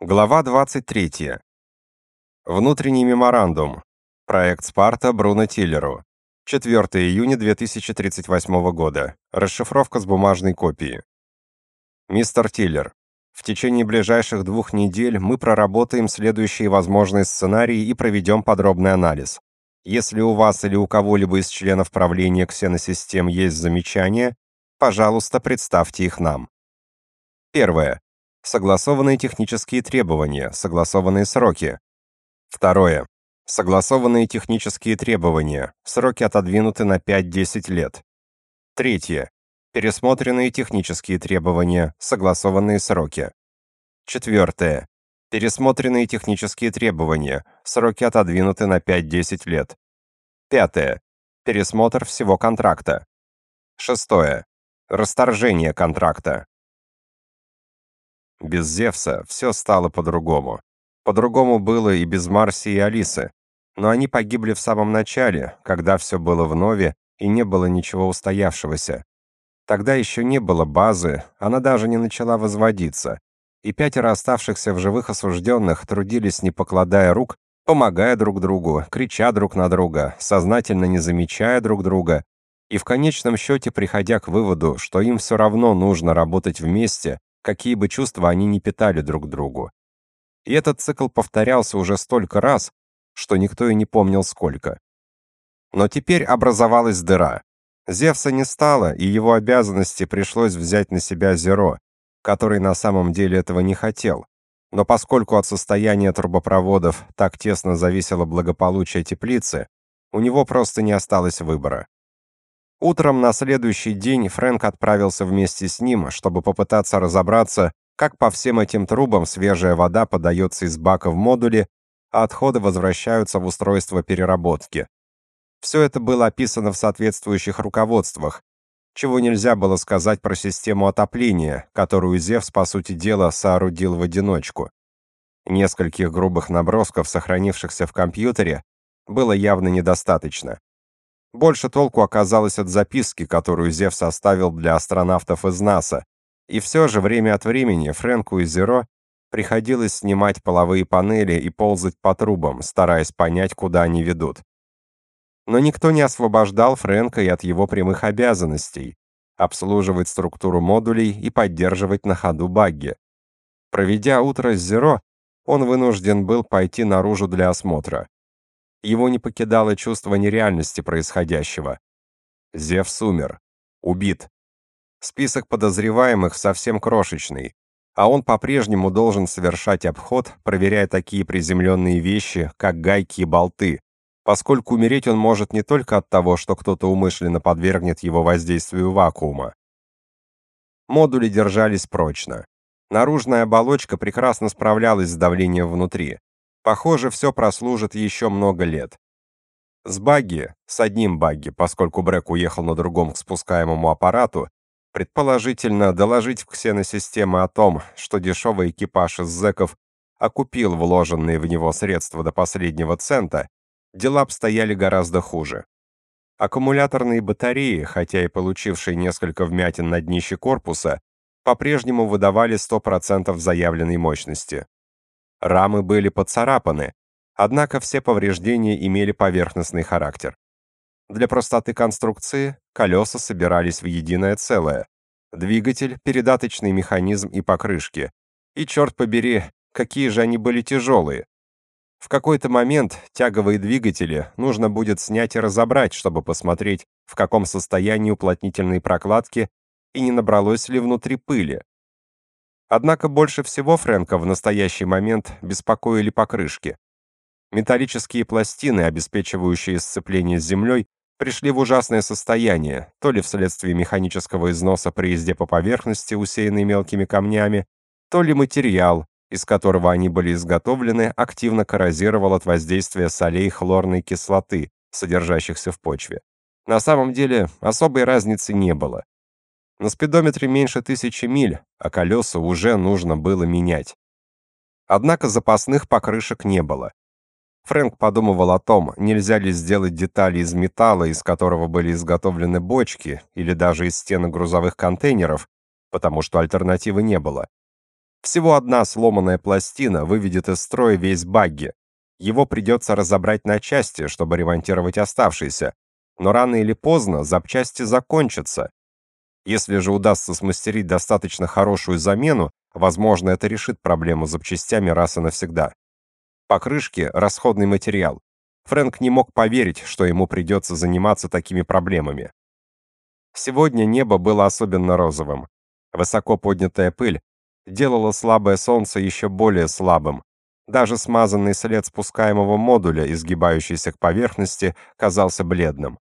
Глава 23. Внутренний меморандум. Проект Спарта Бруно Тиллеру. 4 июня 2038 года. Расшифровка с бумажной копии. Мистер Тиллер, в течение ближайших двух недель мы проработаем следующие возможные сценарии и проведем подробный анализ. Если у вас или у кого-либо из членов правления ксеносистем есть замечания, пожалуйста, представьте их нам. Первое. Согласованные технические требования, согласованные сроки. Второе. Согласованные технические требования, сроки отодвинуты на 5-10 лет. Третье. Пересмотренные технические требования, согласованные сроки. Четвертое. Пересмотренные технические требования, сроки отодвинуты на 5-10 лет. Пятое. Пересмотр всего контракта. Шестое. Расторжение контракта. Без Зевса все стало по-другому. По-другому было и без Марси и Алисы. Но они погибли в самом начале, когда все было вновь и не было ничего устоявшегося. Тогда еще не было базы, она даже не начала возводиться. И пятеро оставшихся в живых осужденных трудились, не покладая рук, помогая друг другу, крича друг на друга, сознательно не замечая друг друга, и в конечном счете приходя к выводу, что им все равно нужно работать вместе, какие бы чувства они ни питали друг другу. И этот цикл повторялся уже столько раз, что никто и не помнил сколько. Но теперь образовалась дыра. Зевса не стало, и его обязанности пришлось взять на себя Зеро, который на самом деле этого не хотел. Но поскольку от состояния трубопроводов так тесно зависело благополучие теплицы, у него просто не осталось выбора. Утром на следующий день Фрэнк отправился вместе с ним, чтобы попытаться разобраться, как по всем этим трубам свежая вода подается из бака в модуле, а отходы возвращаются в устройство переработки. Все это было описано в соответствующих руководствах, чего нельзя было сказать про систему отопления, которую Зевс, по сути дела, соорудил в одиночку. Нескольких грубых набросков, сохранившихся в компьютере, было явно недостаточно. Больше толку оказалось от записки, которую Зевс оставил для астронавтов из НАСА. И все же время от времени Фрэнку и Зеро приходилось снимать половые панели и ползать по трубам, стараясь понять, куда они ведут. Но никто не освобождал Фрэнка и от его прямых обязанностей обслуживать структуру модулей и поддерживать на ходу багги. Проведя утро с Зеро, он вынужден был пойти наружу для осмотра. Его не покидало чувство нереальности происходящего. Зевс умер. Убит. Список подозреваемых совсем крошечный, а он по-прежнему должен совершать обход, проверяя такие приземленные вещи, как гайки и болты, поскольку умереть он может не только от того, что кто-то умышленно подвергнет его воздействию вакуума. Модули держались прочно. Наружная оболочка прекрасно справлялась с давлением внутри. Похоже, все прослужит еще много лет. С багги, с одним багги, поскольку Брэк уехал на другом к спускаемому аппарату, предположительно доложить в ксеносистемы о том, что дешевый экипаж из зэков окупил вложенные в него средства до последнего цента, дела обстояли гораздо хуже. Аккумуляторные батареи, хотя и получившие несколько вмятин на днище корпуса, по-прежнему выдавали 100% заявленной мощности. Рамы были поцарапаны, однако все повреждения имели поверхностный характер. Для простоты конструкции колеса собирались в единое целое. Двигатель, передаточный механизм и покрышки. И черт побери, какие же они были тяжелые. В какой-то момент тяговые двигатели нужно будет снять и разобрать, чтобы посмотреть, в каком состоянии уплотнительные прокладки и не набралось ли внутри пыли. Однако больше всего Фрэнка в настоящий момент беспокоили покрышки. Металлические пластины, обеспечивающие сцепление с землей, пришли в ужасное состояние, то ли вследствие механического износа при езде по поверхности, усеянной мелкими камнями, то ли материал, из которого они были изготовлены, активно коррозировал от воздействия солей хлорной кислоты, содержащихся в почве. На самом деле, особой разницы не было. На спидометре меньше тысячи миль, а колеса уже нужно было менять. Однако запасных покрышек не было. Фрэнк подумывал о том, нельзя ли сделать детали из металла, из которого были изготовлены бочки, или даже из стенок грузовых контейнеров, потому что альтернативы не было. Всего одна сломанная пластина выведет из строя весь багги. Его придется разобрать на части, чтобы ремонтировать оставшиеся. Но рано или поздно запчасти закончатся. Если же удастся смастерить достаточно хорошую замену, возможно, это решит проблему с запчастями раз и навсегда. Покрышки – расходный материал. Фрэнк не мог поверить, что ему придется заниматься такими проблемами. Сегодня небо было особенно розовым. Высоко поднятая пыль делала слабое солнце еще более слабым. Даже смазанный след спускаемого модуля, изгибающийся к поверхности, казался бледным.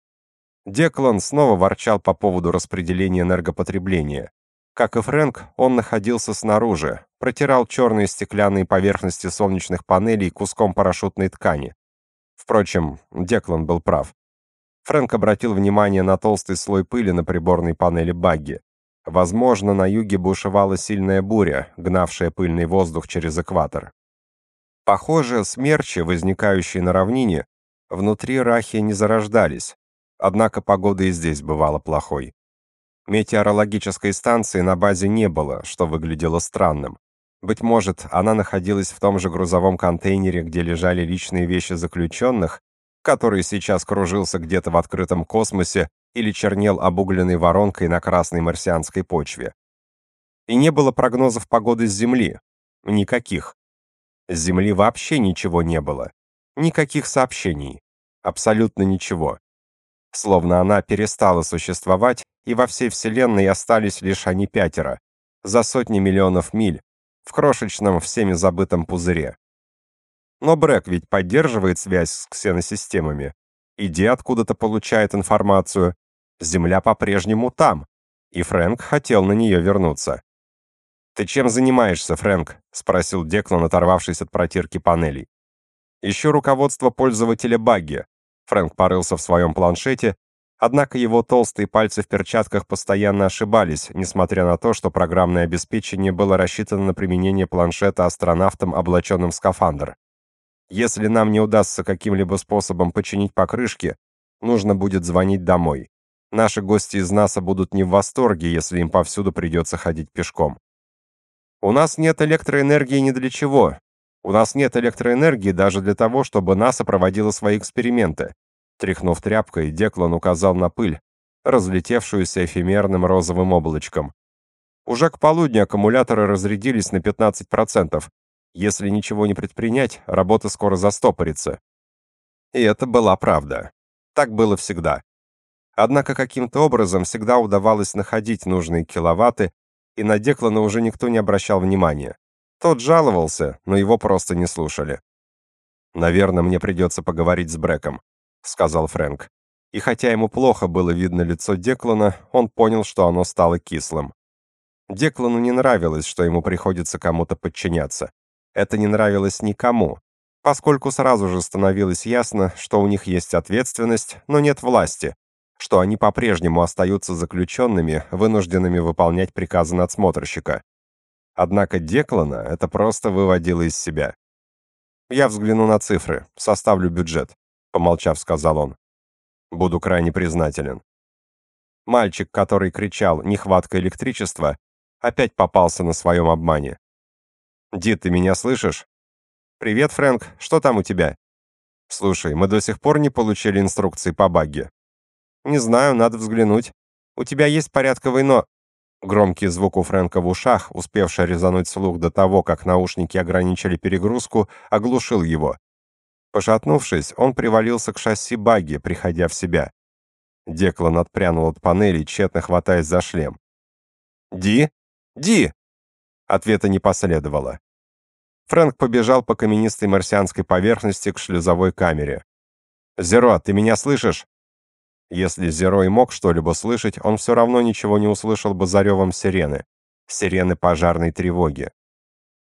Деклан снова ворчал по поводу распределения энергопотребления. Как и Фрэнк, он находился снаружи, протирал черные стеклянные поверхности солнечных панелей куском парашютной ткани. Впрочем, Деклан был прав. Фрэнк обратил внимание на толстый слой пыли на приборной панели багги. Возможно, на юге бушевала сильная буря, гнавшая пыльный воздух через экватор. Похоже, смерчи, возникающие на равнине, внутри Рахи не зарождались. Однако погода и здесь бывала плохой. Метеорологической станции на базе не было, что выглядело странным. Быть может, она находилась в том же грузовом контейнере, где лежали личные вещи заключенных, который сейчас кружился где-то в открытом космосе или чернел обугленной воронкой на красной марсианской почве. И не было прогнозов погоды с Земли. Никаких. С Земли вообще ничего не было. Никаких сообщений. Абсолютно ничего. Словно она перестала существовать, и во всей Вселенной остались лишь они пятеро, за сотни миллионов миль, в крошечном всеми забытом пузыре. Но Брэк ведь поддерживает связь с ксеносистемами. Иди откуда-то получает информацию. Земля по-прежнему там, и Фрэнк хотел на нее вернуться. «Ты чем занимаешься, Фрэнк?» — спросил Деклан, оторвавшись от протирки панелей. «Ищу руководство пользователя багги». Фрэнк порылся в своем планшете, однако его толстые пальцы в перчатках постоянно ошибались, несмотря на то, что программное обеспечение было рассчитано на применение планшета астронавтом, облаченным в скафандр. Если нам не удастся каким-либо способом починить покрышки, нужно будет звонить домой. Наши гости из НАСА будут не в восторге, если им повсюду придется ходить пешком. У нас нет электроэнергии ни для чего. У нас нет электроэнергии даже для того, чтобы НАСА проводила свои эксперименты. Тряхнув тряпкой, Деклан указал на пыль, разлетевшуюся эфемерным розовым облачком. Уже к полудню аккумуляторы разрядились на 15%, если ничего не предпринять, работа скоро застопорится. И это была правда. Так было всегда. Однако каким-то образом всегда удавалось находить нужные киловатты, и на Деклана уже никто не обращал внимания. Тот жаловался, но его просто не слушали. «Наверное, мне придется поговорить с Брэком», — сказал Фрэнк. И хотя ему плохо было видно лицо Деклана, он понял, что оно стало кислым. Деклану не нравилось, что ему приходится кому-то подчиняться. Это не нравилось никому, поскольку сразу же становилось ясно, что у них есть ответственность, но нет власти, что они по-прежнему остаются заключенными, вынужденными выполнять приказы надсмотрщика. Однако Деклана это просто выводило из себя. «Я взгляну на цифры, составлю бюджет», — помолчав, сказал он. «Буду крайне признателен». Мальчик, который кричал «нехватка электричества», опять попался на своем обмане. «Ди, ты меня слышишь?» «Привет, Фрэнк. Что там у тебя?» «Слушай, мы до сих пор не получили инструкции по багге». «Не знаю, надо взглянуть. У тебя есть порядковый но...» Громкий звук у Фрэнка в ушах, успевший резануть слух до того, как наушники ограничили перегрузку, оглушил его. Пошатнувшись, он привалился к шасси багги, приходя в себя. Деклан отпрянул от панели, тщетно хватаясь за шлем. «Ди? Ди!» Ответа не последовало. Фрэнк побежал по каменистой марсианской поверхности к шлюзовой камере. «Зеро, ты меня слышишь?» Если Зеро и мог что-либо слышать, он все равно ничего не услышал бы за ревом сирены. Сирены пожарной тревоги.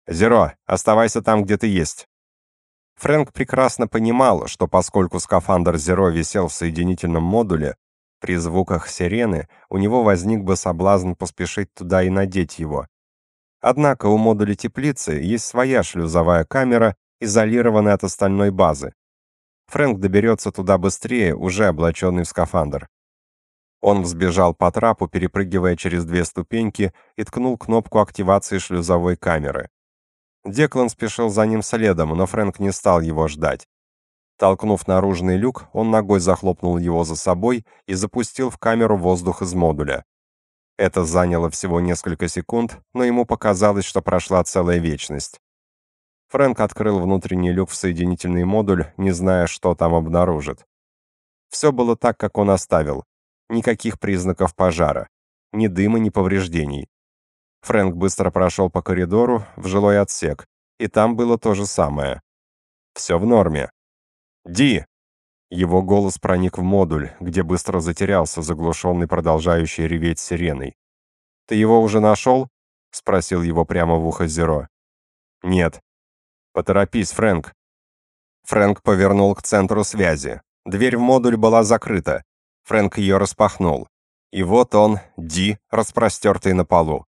«Зеро, оставайся там, где ты есть». Фрэнк прекрасно понимал, что поскольку скафандр Зеро висел в соединительном модуле, при звуках сирены у него возник бы соблазн поспешить туда и надеть его, Однако у модуля теплицы есть своя шлюзовая камера, изолированная от остальной базы. Фрэнк доберется туда быстрее, уже облаченный в скафандр. Он взбежал по трапу, перепрыгивая через две ступеньки, и ткнул кнопку активации шлюзовой камеры. Деклан спешил за ним следом, но Фрэнк не стал его ждать. Толкнув наружный люк, он ногой захлопнул его за собой и запустил в камеру воздух из модуля. Это заняло всего несколько секунд, но ему показалось, что прошла целая вечность. Фрэнк открыл внутренний люк в соединительный модуль, не зная, что там обнаружит. Все было так, как он оставил. Никаких признаков пожара. Ни дыма, ни повреждений. Фрэнк быстро прошел по коридору в жилой отсек, и там было то же самое. Все в норме. «Ди!» Его голос проник в модуль, где быстро затерялся, заглушенный продолжающей реветь сиреной. «Ты его уже нашел?» — спросил его прямо в ухо Зеро. «Нет». «Поторопись, Фрэнк». Фрэнк повернул к центру связи. Дверь в модуль была закрыта. Фрэнк ее распахнул. И вот он, Ди, распростертый на полу.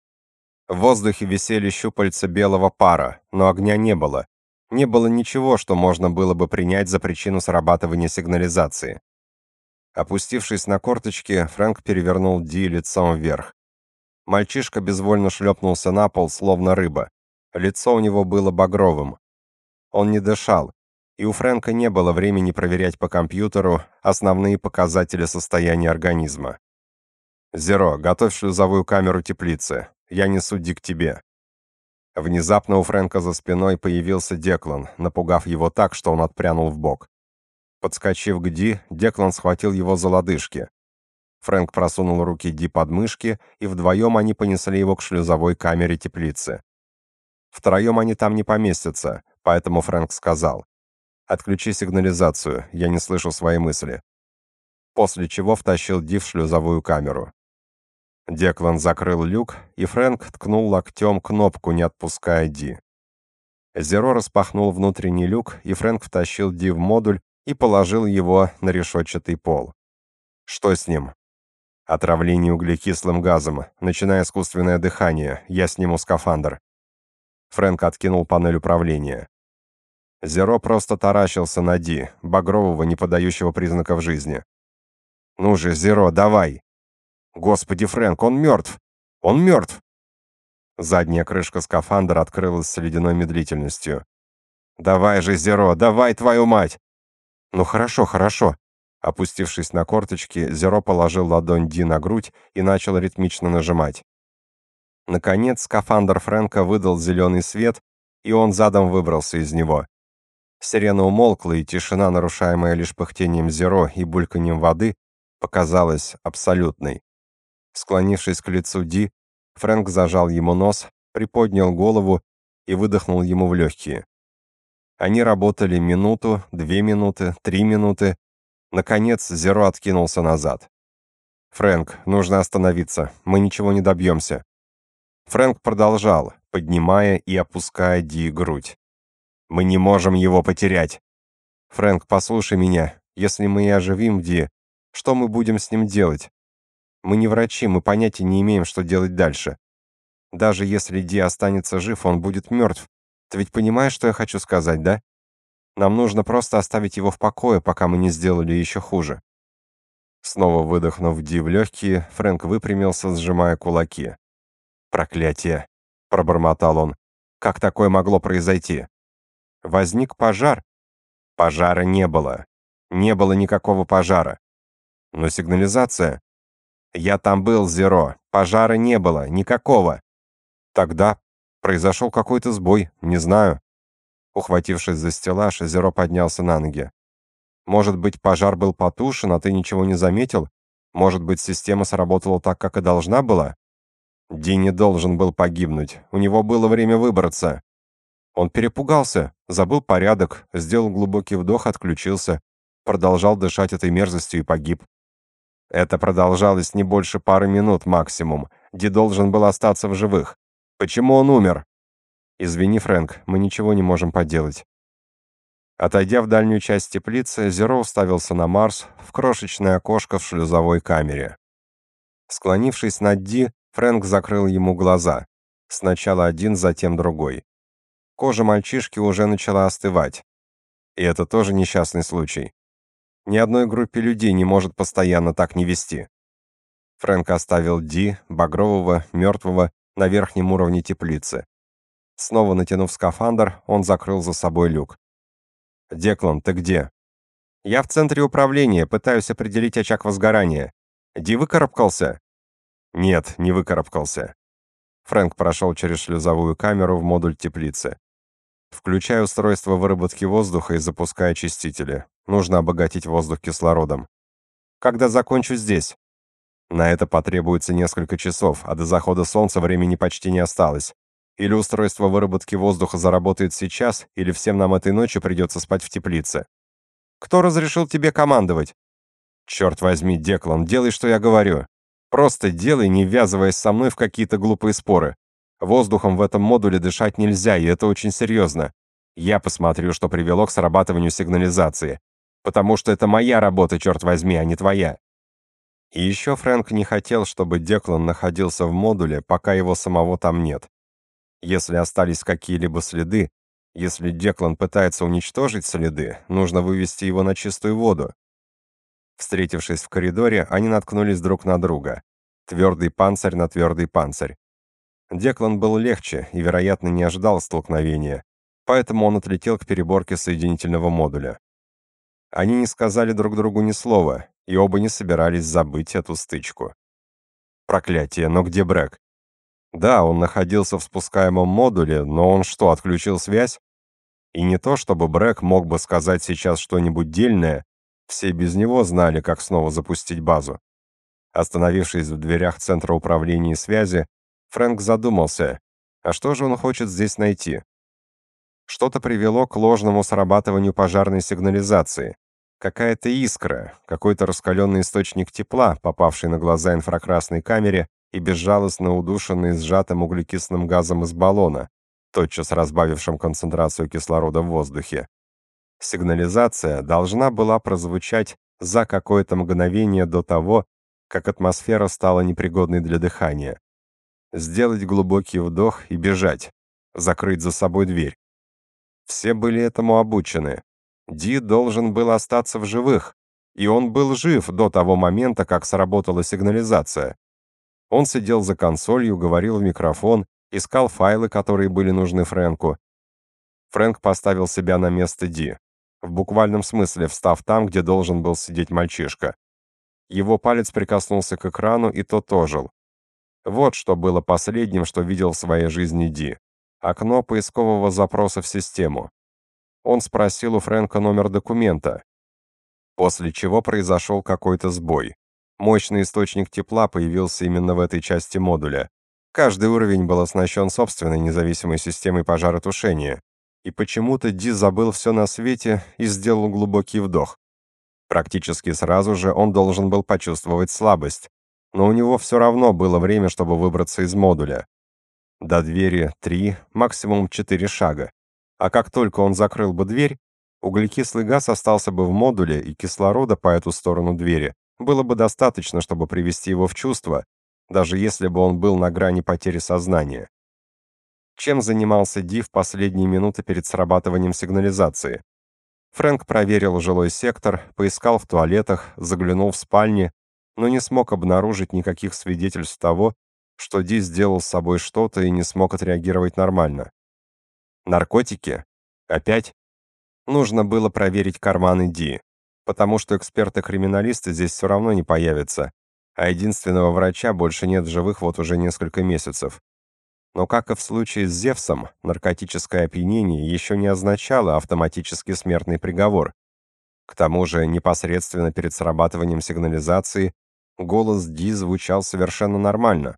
В воздухе висели щупальца белого пара, но огня не было. Не было ничего, что можно было бы принять за причину срабатывания сигнализации. Опустившись на корточки, Фрэнк перевернул Ди лицом вверх. Мальчишка безвольно шлепнулся на пол, словно рыба. Лицо у него было багровым. Он не дышал, и у Фрэнка не было времени проверять по компьютеру основные показатели состояния организма. «Зеро, готовь шлюзовую камеру теплицы. Я несу Ди к тебе». Внезапно у Фрэнка за спиной появился Деклан, напугав его так, что он отпрянул в бок. Подскочив к Ди, Деклан схватил его за лодыжки. Фрэнк просунул руки Ди под мышки, и вдвоем они понесли его к шлюзовой камере теплицы. Втроем они там не поместятся, поэтому Фрэнк сказал. Отключи сигнализацию, я не слышу свои мысли. После чего втащил Ди в шлюзовую камеру. Деклан закрыл люк, и Фрэнк ткнул локтем кнопку, не отпуская Ди. Зеро распахнул внутренний люк, и Фрэнк втащил Ди в модуль и положил его на решетчатый пол. Что с ним? Отравление углекислым газом, начиная искусственное дыхание. Я сниму скафандр. Фрэнк откинул панель управления. Зеро просто таращился на Ди, багрового, не подающего признаков жизни. «Ну же, Зеро, давай!» «Господи, Фрэнк, он мертв! Он мертв!» Задняя крышка скафандра открылась с ледяной медлительностью. «Давай же, Зеро, давай, твою мать!» «Ну хорошо, хорошо!» Опустившись на корточки, Зеро положил ладонь Ди на грудь и начал ритмично нажимать. Наконец, скафандр Фрэнка выдал зеленый свет, и он задом выбрался из него. Сирена умолкла, и тишина, нарушаемая лишь пыхтением зеро и бульканьем воды, показалась абсолютной. Склонившись к лицу Ди, Фрэнк зажал ему нос, приподнял голову и выдохнул ему в легкие. Они работали минуту, две минуты, три минуты. Наконец, Зеро откинулся назад. «Фрэнк, нужно остановиться. Мы ничего не добьемся». Фрэнк продолжал, поднимая и опуская Ди грудь. Мы не можем его потерять. Фрэнк, послушай меня. Если мы и оживим Ди, что мы будем с ним делать? Мы не врачи, мы понятия не имеем, что делать дальше. Даже если Ди останется жив, он будет мертв. Ты ведь понимаешь, что я хочу сказать, да? Нам нужно просто оставить его в покое, пока мы не сделали еще хуже. Снова выдохнув Ди в легкие, Фрэнк выпрямился, сжимая кулаки. «Проклятие!» — пробормотал он. «Как такое могло произойти?» Возник пожар. Пожара не было. Не было никакого пожара. Но сигнализация... Я там был, Зеро. Пожара не было. Никакого. Тогда произошел какой-то сбой. Не знаю. Ухватившись за стеллаж, Зеро поднялся на ноги. Может быть, пожар был потушен, а ты ничего не заметил? Может быть, система сработала так, как и должна была? Ди не должен был погибнуть. У него было время выбраться. Он перепугался, забыл порядок, сделал глубокий вдох, отключился, продолжал дышать этой мерзостью и погиб. Это продолжалось не больше пары минут максимум. Ди должен был остаться в живых. Почему он умер? Извини, Фрэнк, мы ничего не можем поделать. Отойдя в дальнюю часть теплицы, Зеро уставился на Марс в крошечное окошко в шлюзовой камере. Склонившись над Ди, Фрэнк закрыл ему глаза. Сначала один, затем другой. Кожа мальчишки уже начала остывать. И это тоже несчастный случай. Ни одной группе людей не может постоянно так не вести. Фрэнк оставил Ди, багрового, мертвого, на верхнем уровне теплицы. Снова натянув скафандр, он закрыл за собой люк. «Деклан, ты где?» «Я в центре управления, пытаюсь определить очаг возгорания. Ди выкарабкался?» «Нет, не выкарабкался». Фрэнк прошел через шлюзовую камеру в модуль теплицы. «Включай устройство выработки воздуха и запускай очистители. Нужно обогатить воздух кислородом. Когда закончу здесь?» На это потребуется несколько часов, а до захода солнца времени почти не осталось. Или устройство выработки воздуха заработает сейчас, или всем нам этой ночью придется спать в теплице. Кто разрешил тебе командовать? Черт возьми, Деклан, делай, что я говорю. Просто делай, не ввязываясь со мной в какие-то глупые споры. Воздухом в этом модуле дышать нельзя, и это очень серьезно. Я посмотрю, что привело к срабатыванию сигнализации. Потому что это моя работа, черт возьми, а не твоя. И еще Фрэнк не хотел, чтобы Деклан находился в модуле, пока его самого там нет. Если остались какие-либо следы, если Деклан пытается уничтожить следы, нужно вывести его на чистую воду. Встретившись в коридоре, они наткнулись друг на друга. Твердый панцирь на твердый панцирь. Деклан был легче и, вероятно, не ожидал столкновения, поэтому он отлетел к переборке соединительного модуля. Они не сказали друг другу ни слова, и оба не собирались забыть эту стычку. Проклятие, но где Брэк? Да, он находился в спускаемом модуле, но он что, отключил связь? И не то, чтобы Брэк мог бы сказать сейчас что-нибудь дельное, все без него знали, как снова запустить базу. Остановившись в дверях центра управления и связи, Фрэнк задумался, а что же он хочет здесь найти? Что-то привело к ложному срабатыванию пожарной сигнализации. Какая-то искра, какой-то раскаленный источник тепла, попавший на глаза инфракрасной камере и безжалостно удушенный сжатым углекислым газом из баллона, тотчас разбавившим концентрацию кислорода в воздухе. Сигнализация должна была прозвучать за какое-то мгновение до того, как атмосфера стала непригодной для дыхания. Сделать глубокий вдох и бежать, закрыть за собой дверь. Все были этому обучены. Ди должен был остаться в живых, и он был жив до того момента, как сработала сигнализация. Он сидел за консолью, говорил в микрофон, искал файлы, которые были нужны Фрэнку. Фрэнк поставил себя на место Ди, в буквальном смысле встав там, где должен был сидеть мальчишка. Его палец прикоснулся к экрану, и тот ожил. Вот что было последним, что видел в своей жизни Ди. Окно поискового запроса в систему. Он спросил у Фрэнка номер документа, после чего произошел какой-то сбой. Мощный источник тепла появился именно в этой части модуля. Каждый уровень был оснащен собственной независимой системой пожаротушения. И почему-то Ди забыл все на свете и сделал глубокий вдох. Практически сразу же он должен был почувствовать слабость, но у него все равно было время, чтобы выбраться из модуля. До двери три, максимум четыре шага а как только он закрыл бы дверь, углекислый газ остался бы в модуле, и кислорода по эту сторону двери было бы достаточно, чтобы привести его в чувство, даже если бы он был на грани потери сознания. Чем занимался Ди в последние минуты перед срабатыванием сигнализации? Фрэнк проверил жилой сектор, поискал в туалетах, заглянул в спальни, но не смог обнаружить никаких свидетельств того, что Ди сделал с собой что-то и не смог отреагировать нормально. Наркотики? Опять? Нужно было проверить карманы Ди, потому что эксперты-криминалисты здесь все равно не появятся, а единственного врача больше нет в живых вот уже несколько месяцев. Но как и в случае с Зевсом, наркотическое опьянение еще не означало автоматически смертный приговор. К тому же, непосредственно перед срабатыванием сигнализации голос Ди звучал совершенно нормально.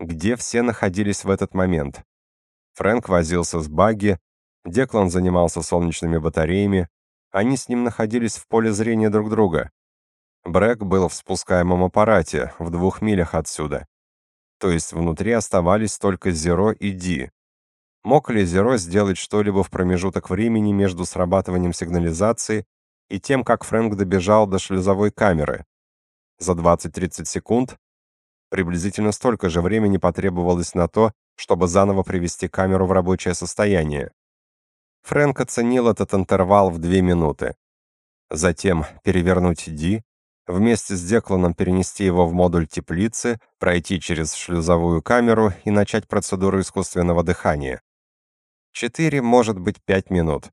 Где все находились в этот момент? Фрэнк возился с багги, Деклан занимался солнечными батареями, они с ним находились в поле зрения друг друга. Брэк был в спускаемом аппарате, в двух милях отсюда. То есть внутри оставались только Зеро и Ди. Мог ли Зеро сделать что-либо в промежуток времени между срабатыванием сигнализации и тем, как Фрэнк добежал до шлюзовой камеры? За 20-30 секунд? Приблизительно столько же времени потребовалось на то, чтобы заново привести камеру в рабочее состояние. Фрэнк оценил этот интервал в две минуты. Затем перевернуть Ди, вместе с Декланом перенести его в модуль теплицы, пройти через шлюзовую камеру и начать процедуру искусственного дыхания. Четыре, может быть, пять минут.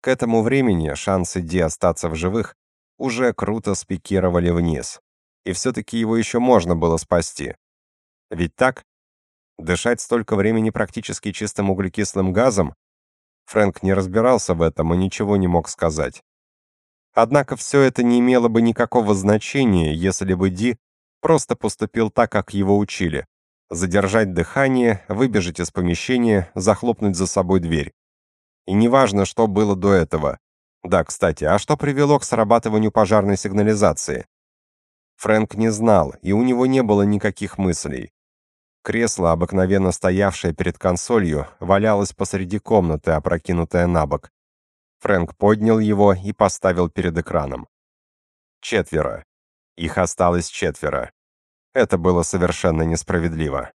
К этому времени шансы Ди остаться в живых уже круто спикировали вниз. И все-таки его еще можно было спасти. Ведь так? Дышать столько времени практически чистым углекислым газом? Фрэнк не разбирался в этом и ничего не мог сказать. Однако все это не имело бы никакого значения, если бы Ди просто поступил так, как его учили. Задержать дыхание, выбежать из помещения, захлопнуть за собой дверь. И неважно, что было до этого. Да, кстати, а что привело к срабатыванию пожарной сигнализации? Фрэнк не знал, и у него не было никаких мыслей. Кресло, обыкновенно стоявшее перед консолью, валялось посреди комнаты, опрокинутое на бок. Фрэнк поднял его и поставил перед экраном. Четверо. Их осталось четверо. Это было совершенно несправедливо.